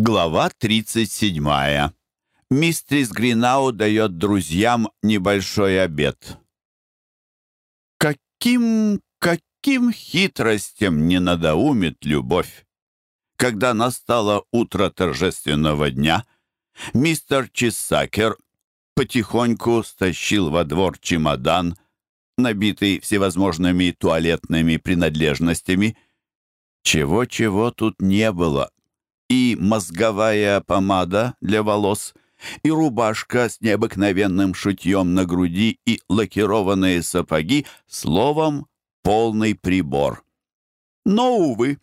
Глава 37. Мистрис Гринау дает друзьям небольшой обед. Каким, каким хитростям не надоумит любовь? Когда настало утро торжественного дня, мистер Чесакер потихоньку стащил во двор чемодан, набитый всевозможными туалетными принадлежностями. Чего-чего тут не было — и мозговая помада для волос, и рубашка с необыкновенным шитьем на груди и лакированные сапоги, словом, полный прибор. Но, увы,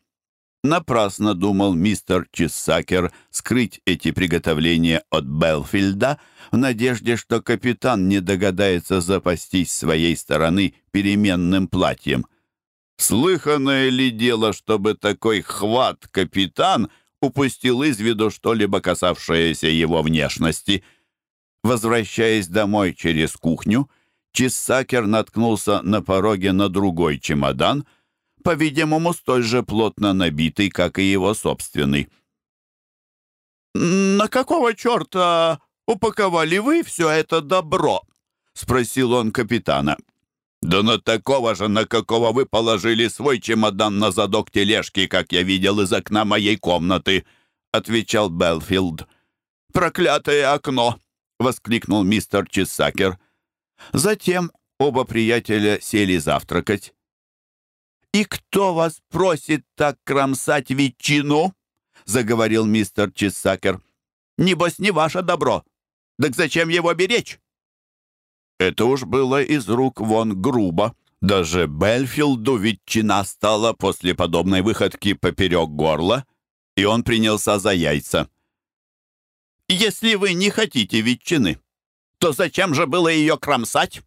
напрасно думал мистер Чесакер скрыть эти приготовления от Белфилда в надежде, что капитан не догадается запастись своей стороны переменным платьем. «Слыханное ли дело, чтобы такой хват капитан — упустил из виду что-либо касавшееся его внешности. Возвращаясь домой через кухню, Чиссакер наткнулся на пороге на другой чемодан, по-видимому, столь же плотно набитый, как и его собственный. «На какого черта упаковали вы все это добро?» — спросил он капитана. Да такого же, на какого вы положили свой чемодан на задок тележки, как я видел из окна моей комнаты», — отвечал Белфилд. «Проклятое окно!» — воскликнул мистер Чисакер. Затем оба приятеля сели завтракать. «И кто вас просит так кромсать ветчину?» — заговорил мистер Чисакер. «Небось, не ваше добро. Так зачем его беречь?» Это уж было из рук вон грубо. Даже Бельфилду ветчина стала после подобной выходки поперек горла, и он принялся за яйца. «Если вы не хотите ветчины, то зачем же было ее кромсать?»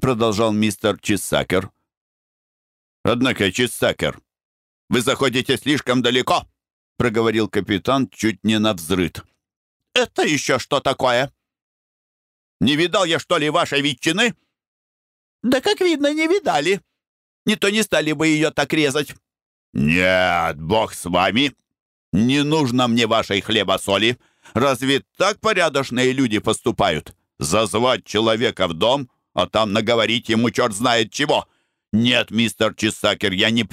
продолжал мистер Чисакер. «Однако, Чисакер, вы заходите слишком далеко», проговорил капитан чуть не на взрыт. «Это еще что такое?» Не видал я, что ли, вашей ветчины?» «Да, как видно, не видали. Не то не стали бы ее так резать». «Нет, бог с вами. Не нужно мне вашей хлеба-соли. Разве так порядочные люди поступают? Зазвать человека в дом, а там наговорить ему черт знает чего. «Нет, мистер Чиссакер, я не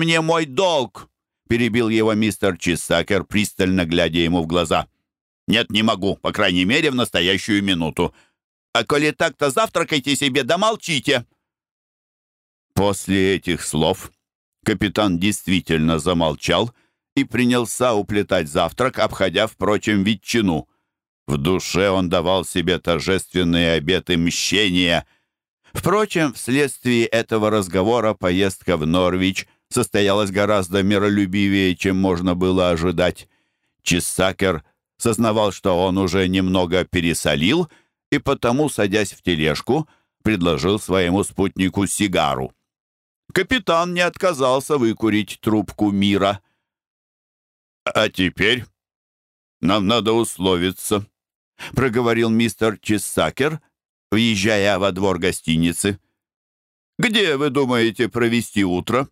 привык к перебил его мистер Чисакер, пристально глядя ему в глаза. «Нет, не могу, по крайней мере, в настоящую минуту. А коли так, то завтракайте себе, да молчите!» После этих слов капитан действительно замолчал и принялся уплетать завтрак, обходя, впрочем, ветчину. В душе он давал себе торжественные обеты мщения. Впрочем, вследствие этого разговора поездка в Норвич – состоялась гораздо миролюбивее, чем можно было ожидать. Чесакер сознавал, что он уже немного пересолил, и потому, садясь в тележку, предложил своему спутнику сигару. Капитан не отказался выкурить трубку мира. «А теперь нам надо условиться», — проговорил мистер Чесакер, въезжая во двор гостиницы. «Где, вы думаете, провести утро?»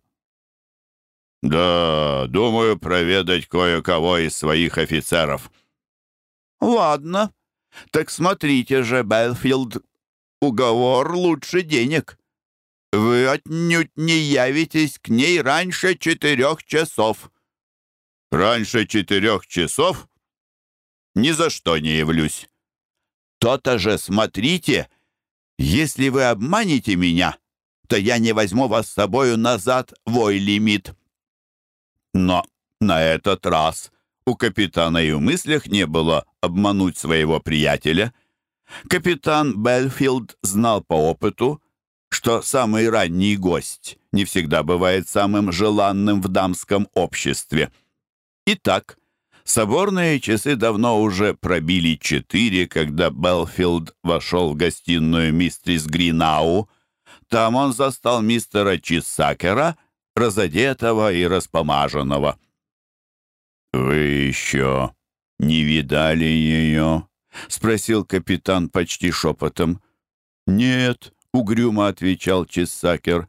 «Да, думаю, проведать кое-кого из своих офицеров». «Ладно. Так смотрите же, Белфилд, уговор лучше денег. Вы отнюдь не явитесь к ней раньше четырех часов». «Раньше четырех часов? Ни за что не явлюсь». «То-то же смотрите, если вы обманете меня, то я не возьму вас с собою назад, вой лимит». Но на этот раз у капитана и в мыслях не было обмануть своего приятеля. Капитан Белфилд знал по опыту, что самый ранний гость не всегда бывает самым желанным в дамском обществе. Итак, соборные часы давно уже пробили четыре, когда Белфилд вошел в гостиную мистерис Гринау. Там он застал мистера Чисакера — разодетого и распомаженного. «Вы еще не видали ее?» — спросил капитан почти шепотом. «Нет», — угрюмо отвечал чесакер.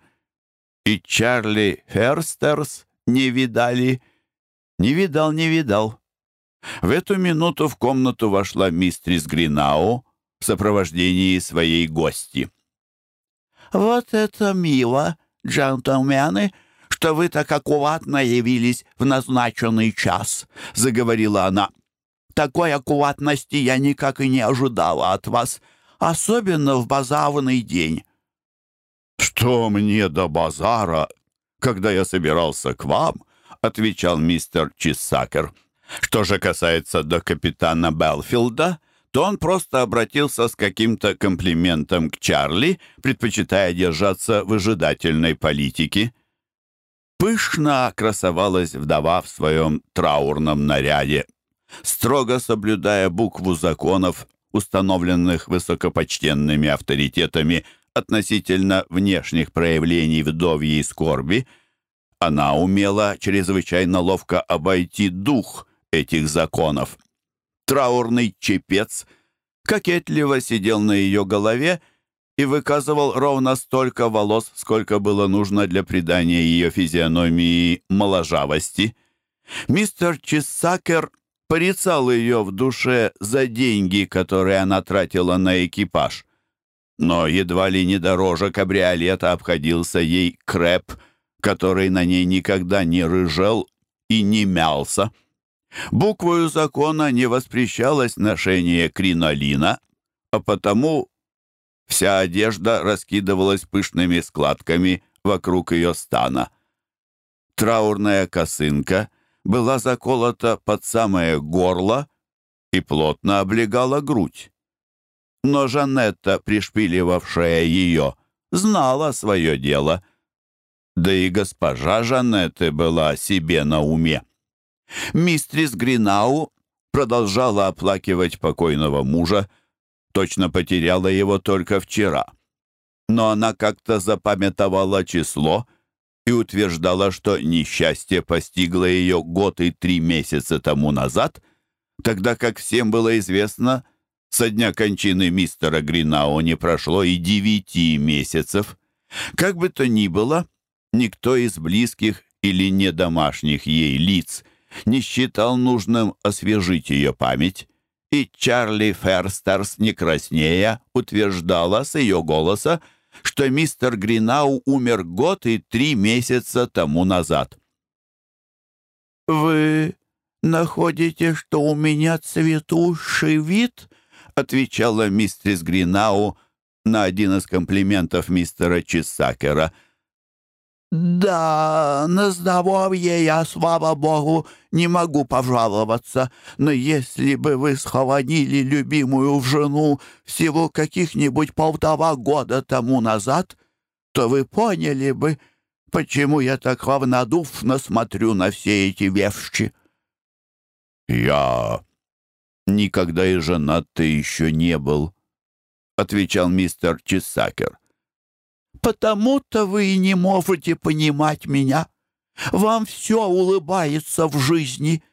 «И Чарли Ферстерс не видали?» «Не видал, не видал». В эту минуту в комнату вошла мистрис Гринао в сопровождении своей гости. «Вот это мило, джентльмены!» что вы так аккуратно явились в назначенный час», — заговорила она. «Такой аккуратности я никак и не ожидала от вас, особенно в базарный день». «Что мне до базара, когда я собирался к вам?» — отвечал мистер Чиссакер. «Что же касается до капитана Белфилда, то он просто обратился с каким-то комплиментом к Чарли, предпочитая держаться в ожидательной политике. в ожидательной политике. Пышно красовалась вдова в своем траурном наряде, строго соблюдая букву законов, установленных высокопочтенными авторитетами относительно внешних проявлений вдовьей скорби, она умела чрезвычайно ловко обойти дух этих законов. Траурный чепец кокетливо сидел на ее голове и выказывал ровно столько волос, сколько было нужно для придания ее физиономии моложавости. Мистер Чесакер порицал ее в душе за деньги, которые она тратила на экипаж. Но едва ли не дороже кабриолета обходился ей крэп, который на ней никогда не рыжел и не мялся. Буквою закона не воспрещалось ношение кринолина, а потому Вся одежда раскидывалась пышными складками вокруг ее стана. Траурная косынка была заколота под самое горло и плотно облегала грудь. Но Жанетта, пришпиливавшая ее, знала свое дело. Да и госпожа Жанетты была себе на уме. Мистрис Гринау продолжала оплакивать покойного мужа, точно потеряла его только вчера. Но она как-то запамятовала число и утверждала, что несчастье постигло ее год и три месяца тому назад, тогда как всем было известно, со дня кончины мистера Гринау не прошло и девяти месяцев. Как бы то ни было, никто из близких или недомашних ей лиц не считал нужным освежить ее память, и Чарли Ферстерс не краснея утверждала с ее голоса, что мистер Гринау умер год и три месяца тому назад. «Вы находите, что у меня цветущий вид?» отвечала мистерис Гринау на один из комплиментов мистера Чесакера. «Да, на здоровье я, слава богу, не могу пожаловаться, но если бы вы схоронили любимую жену всего потому то вы и не можете понимать меня. Вам все улыбается в жизни.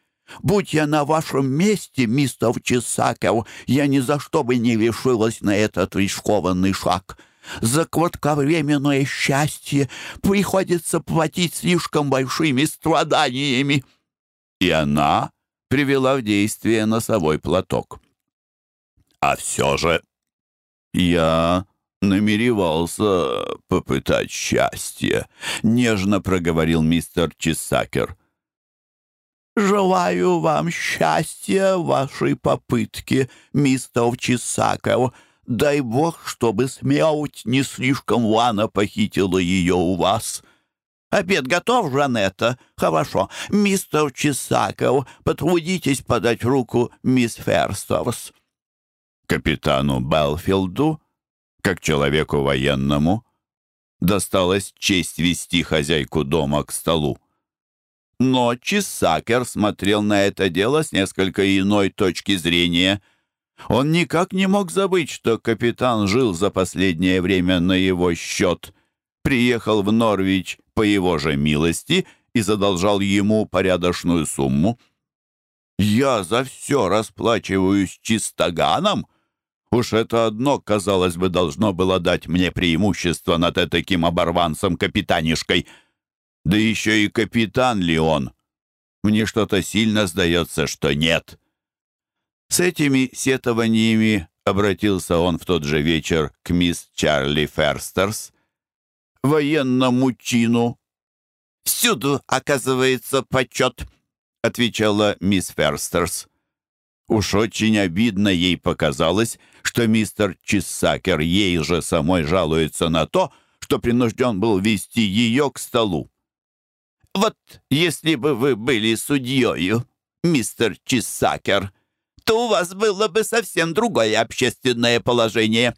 Будь я на вашем месте, мистер Чесаков, я ни за что бы не решилась на этот рискованный шаг. За кратковременное счастье приходится платить слишком большими страданиями». И она привела в действие носовой платок. «А все же я намеревался попытать счастье», — нежно проговорил мистер Чесакер. «Желаю вам счастья в вашей попытке, мистер Чесакер. Дай бог, чтобы смерть не слишком лано похитила ее у вас». «Обед готов, Жанетта? Хорошо. Мистер Чесаков, потрудитесь подать руку мисс Ферстерс». Капитану Белфилду как человеку военному, досталась честь вести хозяйку дома к столу. Но Чисакер смотрел на это дело с несколько иной точки зрения. Он никак не мог забыть, что капитан жил за последнее время на его счет, приехал в Норвич по его же милости и задолжал ему порядочную сумму. «Я за все расплачиваюсь чистоганом», Уж это одно, казалось бы, должно было дать мне Уж очень обидно ей показалось, что мистер Чиссакер ей же самой жалуется на то, что принужден был вести ее к столу. «Вот если бы вы были судьею, мистер Чиссакер, то у вас было бы совсем другое общественное положение».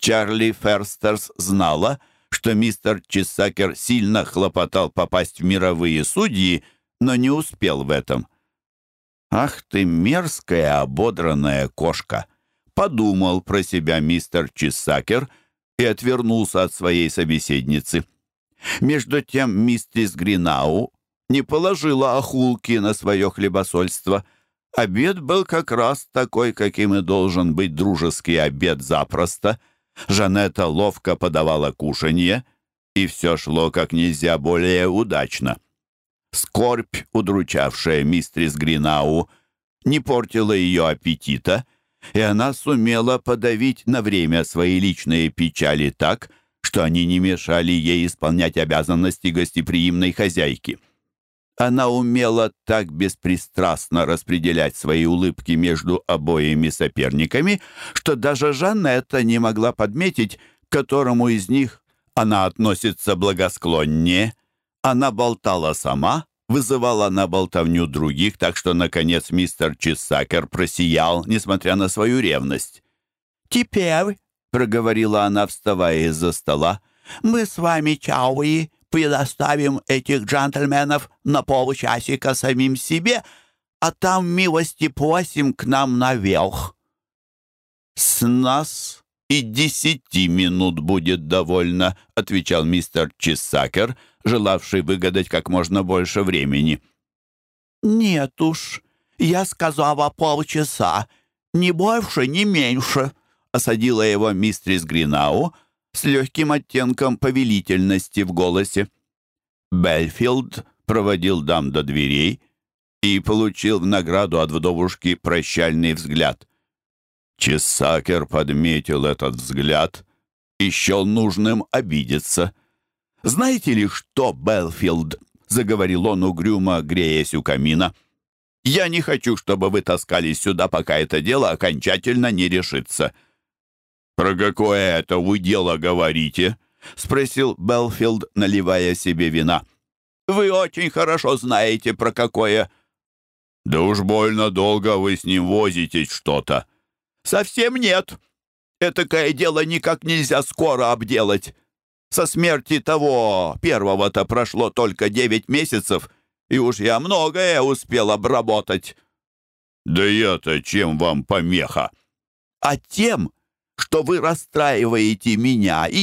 Чарли Ферстерс знала, что мистер Чиссакер сильно хлопотал попасть в мировые судьи, но не успел в этом – «Ах ты мерзкая, ободранная кошка!» Подумал про себя мистер Чесакер и отвернулся от своей собеседницы. Между тем миссис Гринау не положила охулки на свое хлебосольство. Обед был как раз такой, каким и должен быть дружеский обед запросто. Жанетта ловко подавала кушанье, и все шло как нельзя более удачно. Скорбь, удручавшая мистрис Гринау, не портила ее аппетита, и она сумела подавить на время свои личные печали так, что они не мешали ей исполнять обязанности гостеприимной хозяйки. Она умела так беспристрастно распределять свои улыбки между обоими соперниками, что даже Жанетта не могла подметить, к которому из них она относится благосклоннее. Она а болтала сама, вызывала на болтовню других, так что, наконец, мистер Чесакер просиял, несмотря на свою ревность. «Теперь», — проговорила она, вставая из-за стола, — «мы с вами, Чауи, предоставим этих джентльменов на полчасика самим себе, а там милости просим к нам наверх». «С нас и десяти минут будет довольно», — отвечал мистер Чесакер, желавший выгадать как можно больше времени. «Нет уж, я сказала полчаса, ни больше, ни меньше», — осадила его мистрис Гринау с легким оттенком повелительности в голосе. Бельфилд проводил дам до дверей и получил в награду от вдовушки прощальный взгляд — Чесакер подметил этот взгляд и счел нужным обидеться. «Знаете ли что, Белфилд?» — заговорил он угрюмо, греясь у камина. «Я не хочу, чтобы вы таскались сюда, пока это дело окончательно не решится». «Про какое это вы дело говорите?» — спросил Белфилд, наливая себе вина. «Вы очень хорошо знаете, про какое». «Да уж больно долго вы с ним возитесь что-то». «Совсем нет. Этакое дело никак нельзя скоро обделать. Со смерти того первого-то прошло только девять месяцев, и уж я многое успел обработать». «Да я-то чем вам помеха?» «А тем, что вы расстраиваете меня и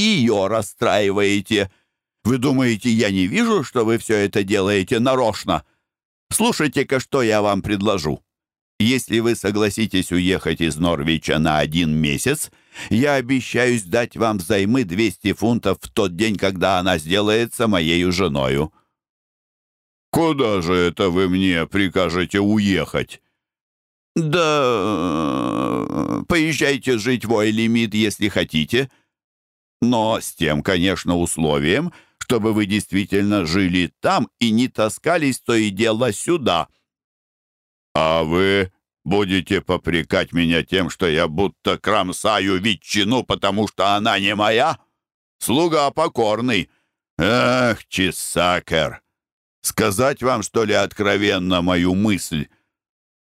Если вы согласитесь уехать из Норвича на один месяц, я обещаюсь дать вам взаймы 200 фунтов в тот день, когда она сделается моей женою». «Куда же это вы мне прикажете уехать?» «Да... поезжайте жить в Ойлимит, если хотите, но с тем, конечно, условием, чтобы вы действительно жили там и не таскались то и дело сюда». «А вы будете попрекать меня тем, что я будто кромсаю ветчину, потому что она не моя? Слуга покорный. Эх, Чесакер, сказать вам, что ли, откровенно мою мысль?»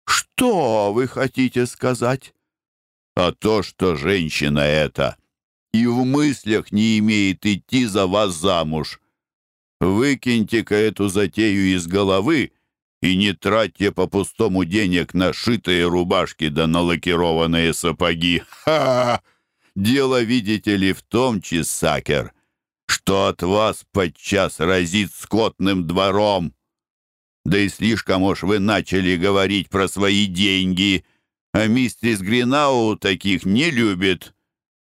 «Что вы хотите сказать?» «А то, что женщина эта и не тратьте по-пустому денег на шитые рубашки да на лакированные сапоги. Ха! -ха! Дело, видите ли, в том, Чесакер, что от вас подчас разит скотным двором. Да и слишком уж вы начали говорить про свои деньги, а мистерс Гринау таких не любит.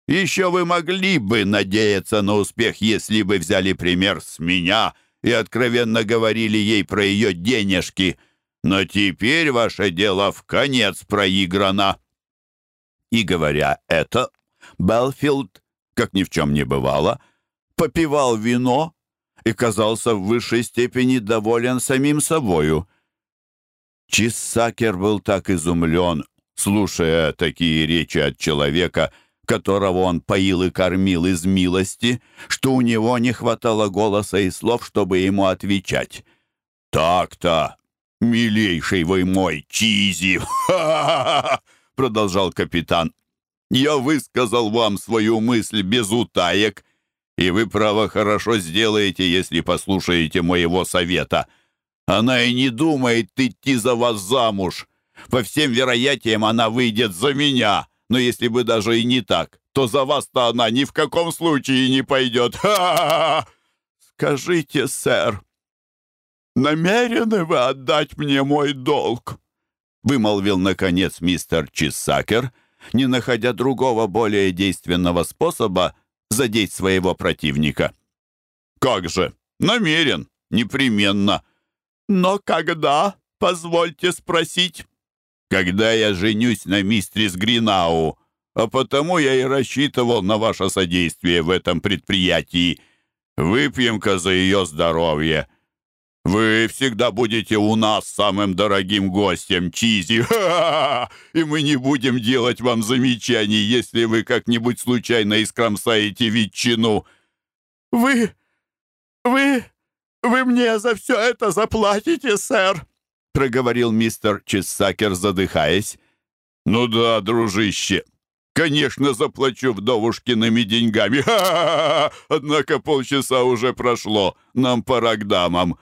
Еще вы могли бы надеяться на успех, если бы взяли пример с меня — и откровенно говорили ей про ее денежки. Но теперь ваше дело в конец проиграно». И говоря это, Белфилд, как ни в чем не бывало, попивал вино и казался в высшей степени доволен самим собою. Чиссакер был так изумлен, слушая такие речи от человека — которого он поил и кормил из милости, что у него не хватало голоса и слов, чтобы ему отвечать. «Так-то, милейший вы мой, Чизи!» — продолжал капитан. «Я высказал вам свою мысль без утаек, и вы, право, хорошо сделаете, если послушаете моего совета. Она и не думает идти за вас замуж. По всем вероятиям, она выйдет за меня». Но если бы даже и не так, то за вас-то она ни в каком случае не пойдет. Ха -ха -ха! Скажите, сэр, намерены вы отдать мне мой долг?» Вымолвил, наконец, мистер Чисакер, не находя другого более действенного способа задеть своего противника. «Как же! Намерен! Непременно!» «Но когда, позвольте спросить?» когда я женюсь на мистерис Гринау, а потому я и рассчитывал на ваше содействие в этом предприятии. Выпьем-ка за ее здоровье. Вы всегда будете у нас самым дорогим гостем, Чизи, Ха -ха -ха! и мы не будем делать вам замечаний, если вы как-нибудь случайно искромсаете ветчину. Вы... вы... вы мне за все это заплатите, сэр!» проговорил мистер Чесакер, задыхаясь. «Ну да, дружище, конечно, заплачу вдовушкиными деньгами. Ха -ха -ха! Однако полчаса уже прошло, нам пора к дамам».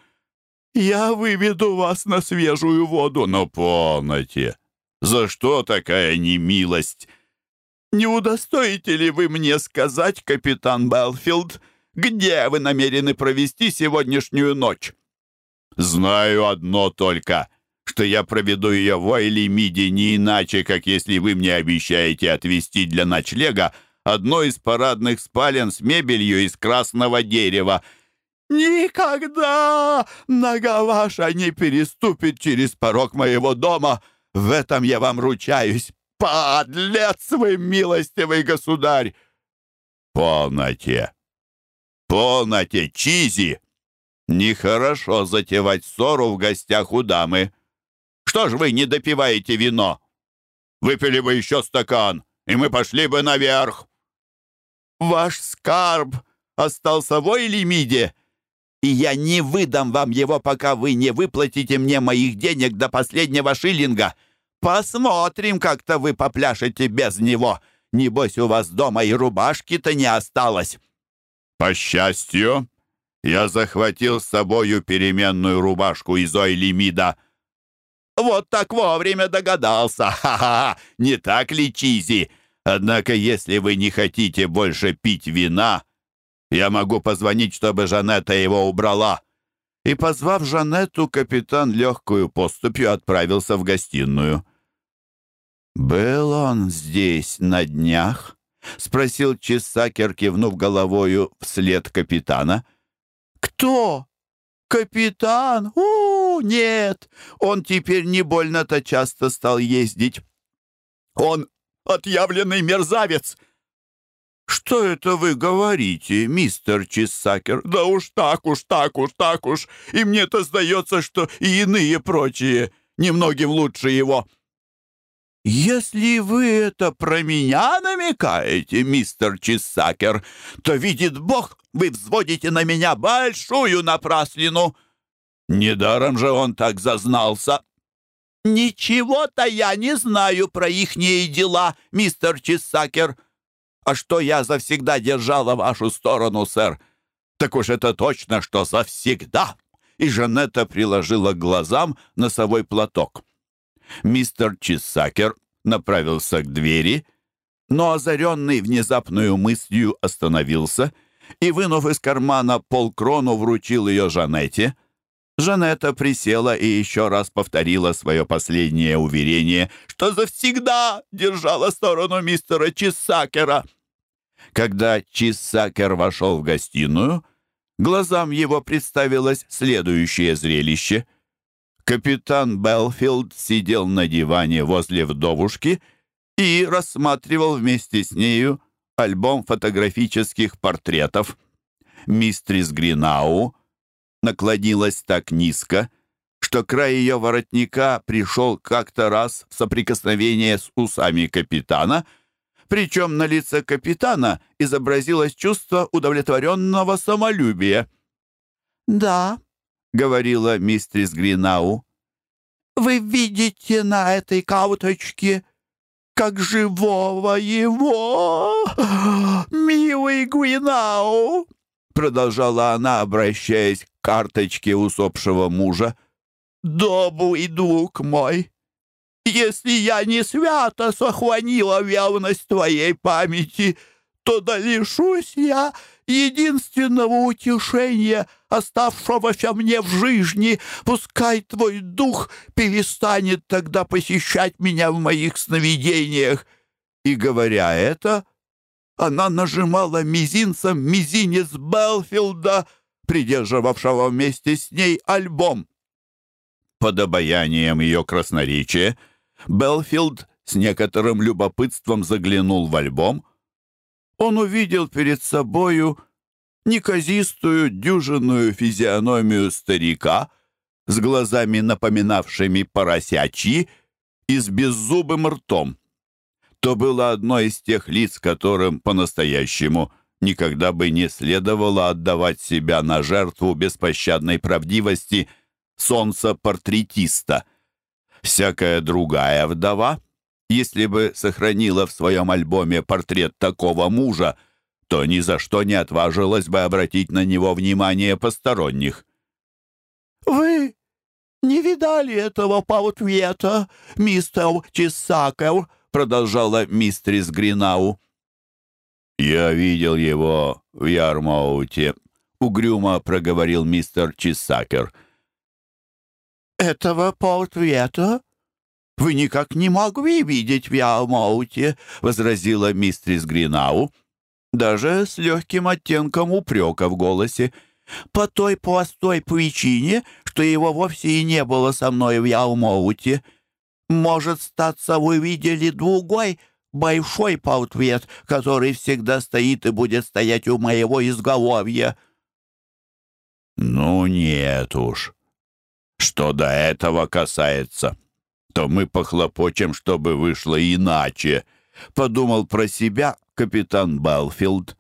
«Я выведу вас на свежую воду, но полноте. За что такая немилость?» «Не удостоите ли вы мне сказать, капитан Белфилд, где вы намерены провести сегодняшнюю ночь?» Знаю одно только, что я проведу ее в Ойлимиде не иначе, как если вы мне обещаете отвезти для ночлега одно из парадных спален с мебелью из красного дерева. «Никогда нога ваша не переступит через порог моего дома. В этом я вам ручаюсь. Подлец вы, милостивый государь!» «Полноте! Полноте, Чизи!» «Нехорошо затевать ссору в гостях у дамы. Что ж вы не допиваете вино? Выпили бы еще стакан, и мы пошли бы наверх». «Ваш скарб остался в ой и я не выдам вам его, пока вы не выплатите мне моих денег до последнего шиллинга. Посмотрим, как-то вы попляшете без него. Небось, у вас дома и рубашки-то не осталось». «По счастью», я захватил с собою переменную рубашку из Ойлимида. Вот так вовремя догадался. Ха-ха-ха! Не так ли, Чизи? Однако, если вы не хотите больше пить вина, я могу позвонить, чтобы Жанетта его убрала». И, позвав Жанетту, капитан легкую поступью отправился в гостиную. «Был он здесь на днях?» — спросил Чесакер, кивнув головою вслед капитана кто? Капитан? О, нет! Он теперь не больно-то часто стал ездить. Он отъявленный мерзавец!» «Что это вы говорите, мистер Чесакер? Да уж так, уж так, уж так уж! И мне-то сдается, что и иные прочие, немногим лучше его!» «Если вы это про меня намекаете, мистер Чиссакер, то, видит Бог, вы взводите на меня большую напраслину. Недаром же он так зазнался». «Ничего-то я не знаю про ихние дела, мистер Чиссакер. А что я завсегда держала вашу сторону, сэр, так уж это точно, что завсегда. и Жанетта приложила к глазам носовой платок. Мистер Чиссакер направился к двери, но, озаренный внезапную мыслью, остановился и, Капитан Белфилд сидел на диване возле вдовушки и рассматривал вместе с нею альбом фотографических портретов. Мистрис Гринау наклонилась так низко, что край ее воротника пришел как-то раз в соприкосновение с усами капитана, причем на лице капитана изобразилось чувство удовлетворенного самолюбия. «Да», говорила мистерис Гринау. «Вы видите на этой кауточке как живого его, милый Гринау. Продолжала она, обращаясь к карточке усопшего мужа. добрый друг мой, если я не свято сохранила верность твоей памяти, то долишусь я единственного утешения — оставшегося мне в жизни. Пускай твой дух перестанет тогда посещать меня в моих сновидениях». И, говоря это, она нажимала мизинцем мизинец Белфилда, придерживавшего вместе с ней альбом. неказистую дюжинную физиономию старика с глазами, напоминавшими поросячьи, и с беззубым ртом. То было одно из тех лиц, которым по-настоящему никогда бы не следовало отдавать себя на жертву беспощадной правдивости солнца-портретиста. Всякая другая вдова, если бы сохранила в своем альбоме портрет такого мужа, — то ни за что не отважилась бы обратить на него внимание посторонних. «Вы не видали этого паутвета, мистер Чисаков?» продолжала мистрис Гринау. «Я видел его в Ярмоуте», — угрюмо проговорил мистер Чисакер. «Этого портвета вы никак не могли видеть в Ярмоуте», — возразила мистрис Гринау даже с легким оттенком упрека в голосе. «По той простой причине, что его вовсе и не было со мной в Ялмоуте. Может, статься, вы видели другой, большой портрет, который всегда стоит и будет стоять у моего изголовья». «Ну нет уж. Что до этого касается, то мы похлопочем, чтобы вышло иначе», — подумал про себя капитан Балфилд.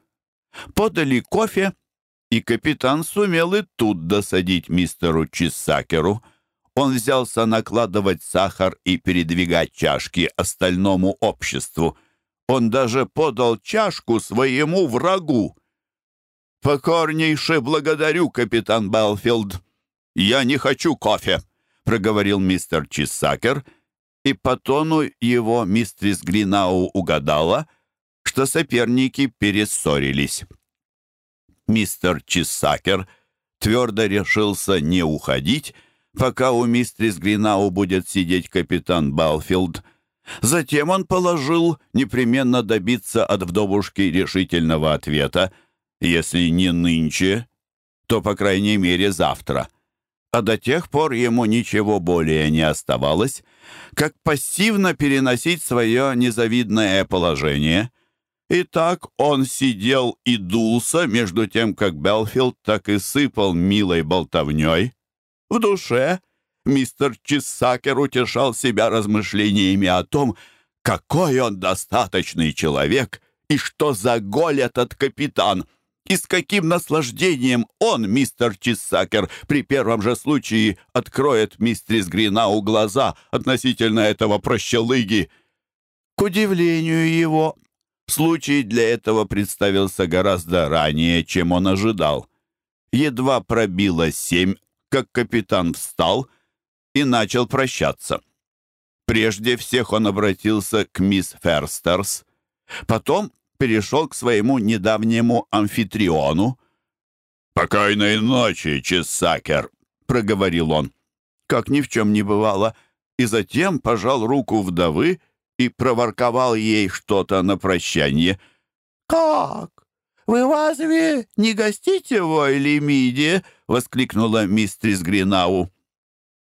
Подали кофе, и капитан сумел и тут досадить мистеру Чисакеру. Он взялся накладывать сахар и передвигать чашки остальному обществу. Он даже подал чашку своему врагу. «Покорнейше благодарю, капитан Балфилд. Я не хочу кофе», — проговорил мистер Чисакер, и по тону его мистрис Гринау угадала — что соперники перессорились. Мистер Чиссакер твердо решился не уходить, пока у мистерис Гринау будет сидеть капитан Балфилд. Затем он положил непременно добиться от вдовушки решительного ответа, если не нынче, то, по крайней мере, завтра. А до тех пор ему ничего более не оставалось, как пассивно переносить свое незавидное положение — Итак, он сидел и дулся между тем, как Белфилд так и сыпал милой болтовней. В душе мистер Чисакер утешал себя размышлениями о том, какой он достаточный человек и что за голь этот капитан, и с каким наслаждением он, мистер Чисакер, при первом же случае откроет мистерис Гринау глаза относительно этого прощалыги. К удивлению его, Случай для этого представился гораздо ранее, чем он ожидал. Едва пробило семь, как капитан встал и начал прощаться. Прежде всех он обратился к мисс Ферстерс, потом перешел к своему недавнему амфитриону. «Покойной ночи, Чесакер!» — проговорил он. Как ни в чем не бывало. И затем пожал руку вдовы и проворковал ей что-то на прощание. «Как? Вы разве не гостите в Ойлемиде?» — воскликнула мистрис Гринау.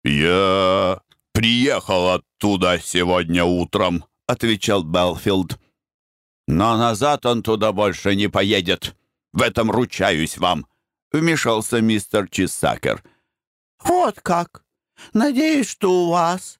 «Я приехал оттуда сегодня утром», — отвечал Белфилд. «Но назад он туда больше не поедет. В этом ручаюсь вам», — вмешался мистер Чисакер. «Вот как! Надеюсь, что у вас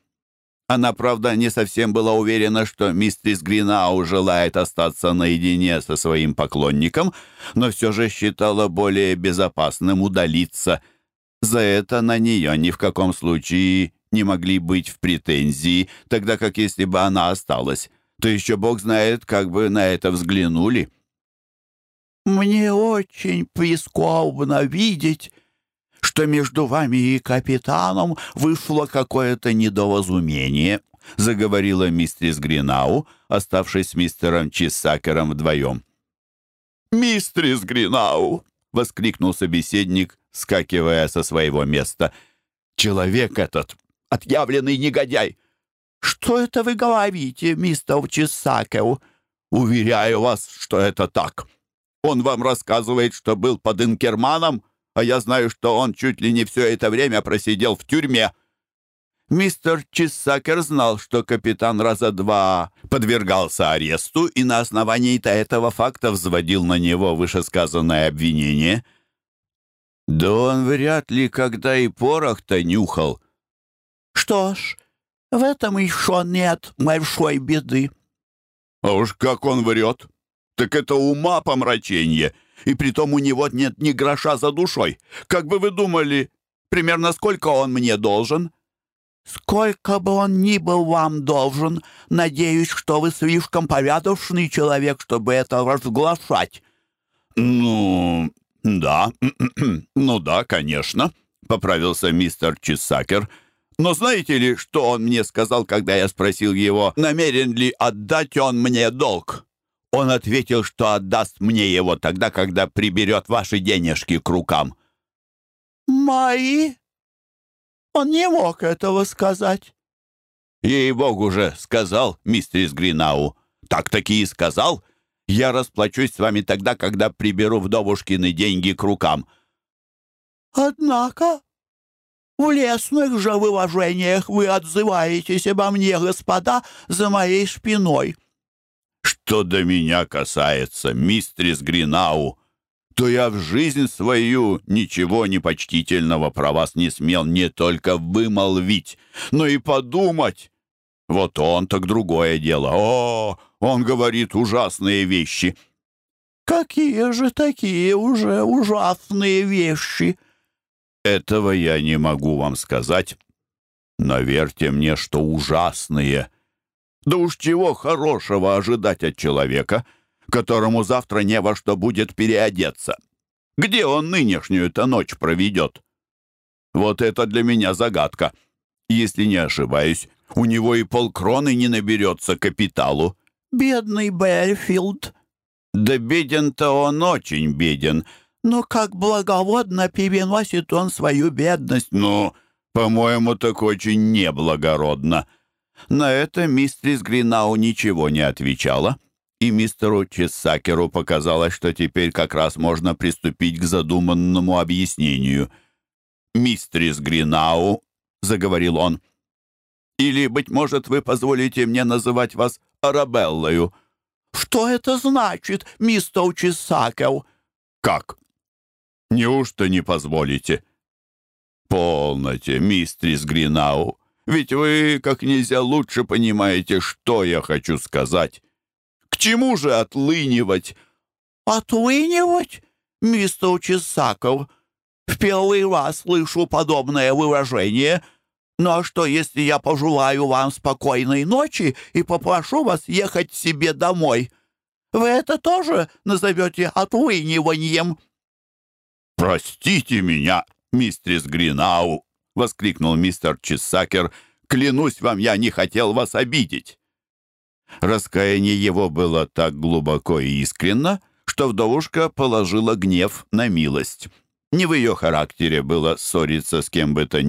Она, правда, не совсем была уверена, что мистерис Гринау желает остаться наедине со своим поклонником, но все же считала более безопасным удалиться. За это на нее ни в каком случае не могли быть в претензии, тогда как если бы она осталась, то еще бог знает, как бы на это взглянули. «Мне очень прискорбно видеть, что между вами и капитаном вышло какое-то недоразумение», — заговорила мистерис Гринау, оставшись с мистером Чиссакером вдвоем. «Мистерис Гринау!» — воскликнул собеседник, скакивая со своего места. «Человек этот — отъявленный негодяй!» «Что это вы говорите, мистер Чиссакер?» а я знаю, что он чуть ли не все это время просидел в тюрьме». Мистер Чесакер знал, что капитан раза два подвергался аресту и на основании этого факта взводил на него вышесказанное обвинение. «Да он вряд ли когда и порох-то нюхал». «Что ж, в этом еще нет большой беды». «А уж как он врет! Так это ума помрачение!» и притом у него нет ни гроша за душой. Как бы вы думали, примерно сколько он мне должен?» «Сколько бы он ни был вам должен, надеюсь, что вы слишком порядочный человек, чтобы это разглашать». «Ну, да, ну да, что до меня касается, мистрис Гринау, то я в жизнь свою ничего непочтительного про вас не смел не только вымолвить, но и подумать. Вот он так другое дело. О, он говорит ужасные вещи. Какие же такие уже ужасные вещи? Этого я не могу вам сказать, но верьте мне, что ужасные — да уж чего хорошего ожидать от человека, которому завтра не во что будет переодеться? Где он нынешнюю-то ночь проведет? Вот это для меня загадка. Если не ошибаюсь, у него и полкроны не наберется капиталу. Бедный Бэрфилд. Да беден-то он На это мистерис Гринау ничего не отвечала, и мистеру Чесакеру показалось, что теперь как раз можно приступить к задуманному объяснению. «Мистерис Гринау», — заговорил он, — «или, быть может, вы позволите мне называть вас Арабеллою?» «Что это значит, мистер Чесакер?» «Как? Неужто не позволите?» «Полноте, мистерис Гринау, ведь вы как нельзя лучше понимаете, что я хочу сказать. К чему же отлынивать?» «Отлынивать, мистер Чесаков? В первый раз слышу подобное выражение. Ну а что, если я пожелаю вам спокойной ночи и попрошу вас ехать себе домой? Вы это тоже назовете отлыниванием?» «Простите меня, мистерис Гринау!» — воскликнул мистер Чесакер. «Клянусь вам, я не хотел вас обидеть!» Раскаяние его было так глубоко и искренно, что вдовушка положила гнев на милость. Не в ее характере было ссориться с кем бы то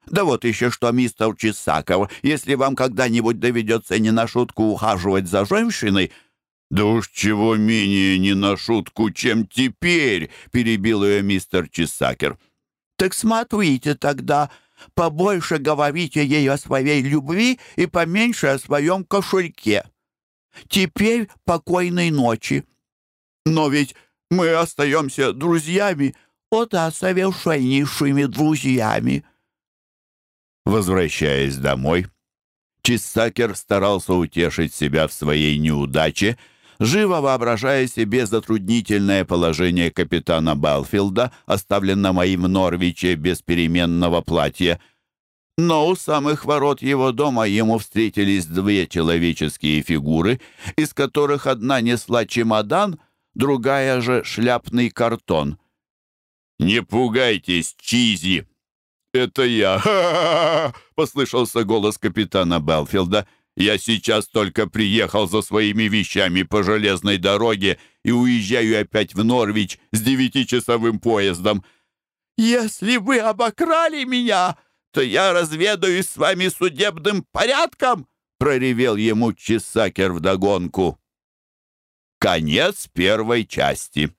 ни было, и всего менее с окружавшими ее поклонниками. «Хорошо, я прощаю вас», — проговорила она. «Но помните же, мистер Чесаков, никогда не говорите даме, что она отлынивает. Да вот еще что, мистер Чесаков, если вам когда-нибудь доведется не на шутку ухаживать за женщиной, «Да уж возвращаясь домой. Чистакер старался утешить себя в своей неудаче, живо воображая себе затруднительное положение капитана Балфилда, оставленного им в Норвиче без переменного платья. Но у самых ворот его дома ему встретились две человеческие фигуры, из которых одна несла чемодан, другая же шляпный картон. «Не пугайтесь, Чизи!» «Это я!» — послышался голос капитана Белфилда. «Я сейчас только приехал за своими вещами по железной дороге и уезжаю опять в Норвич с девятичасовым поездом». «Если вы обокрали меня, то я разведаюсь с вами судебным порядком!» — проревел ему Чесакер вдогонку. Конец первой части.